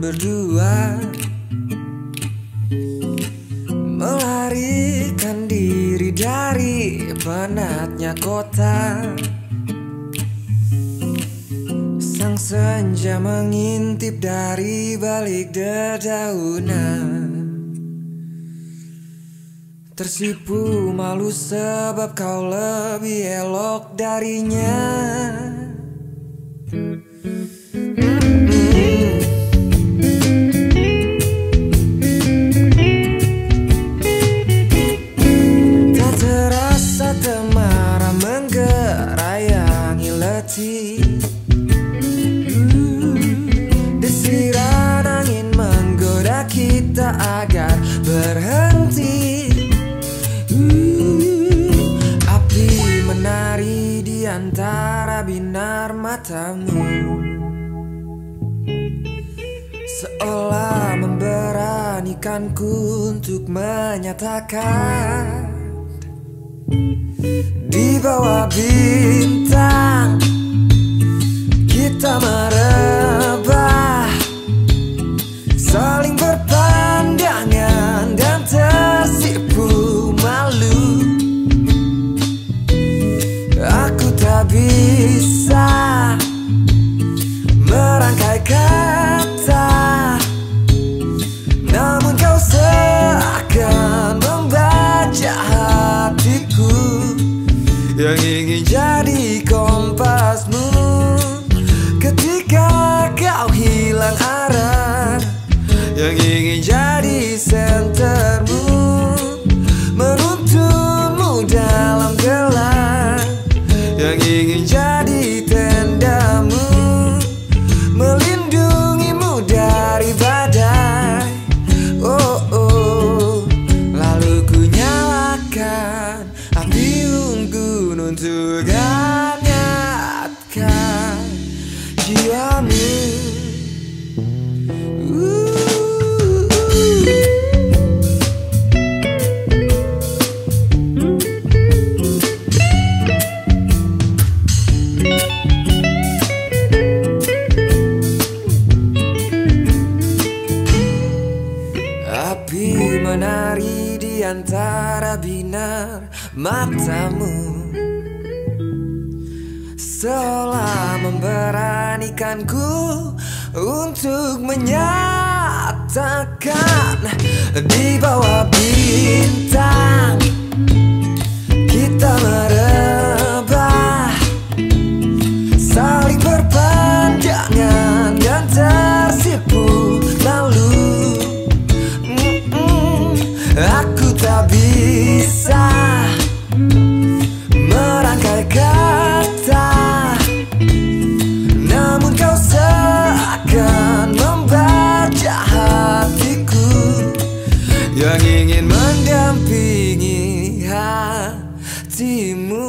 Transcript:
berdua. Melarikan diri dari penatnya kota senja mengintip dari balik dedaunan. Tersipu malu sebab kau lebih elok darinya. Terasa temara menggerayangi berhenti. Api menari di antara binar matamu. Seolah memberanikanku untuk menyatakan Di bawah bintang Yang ingin Jiwamu. Api menari di antara binar matamu Seolah memberanikanku untuk menyatakan di bawah bintang kita merebah saling berpanjangan dan tersipu lalu mm -mm, aku tak bisa. mendampingi hatimu.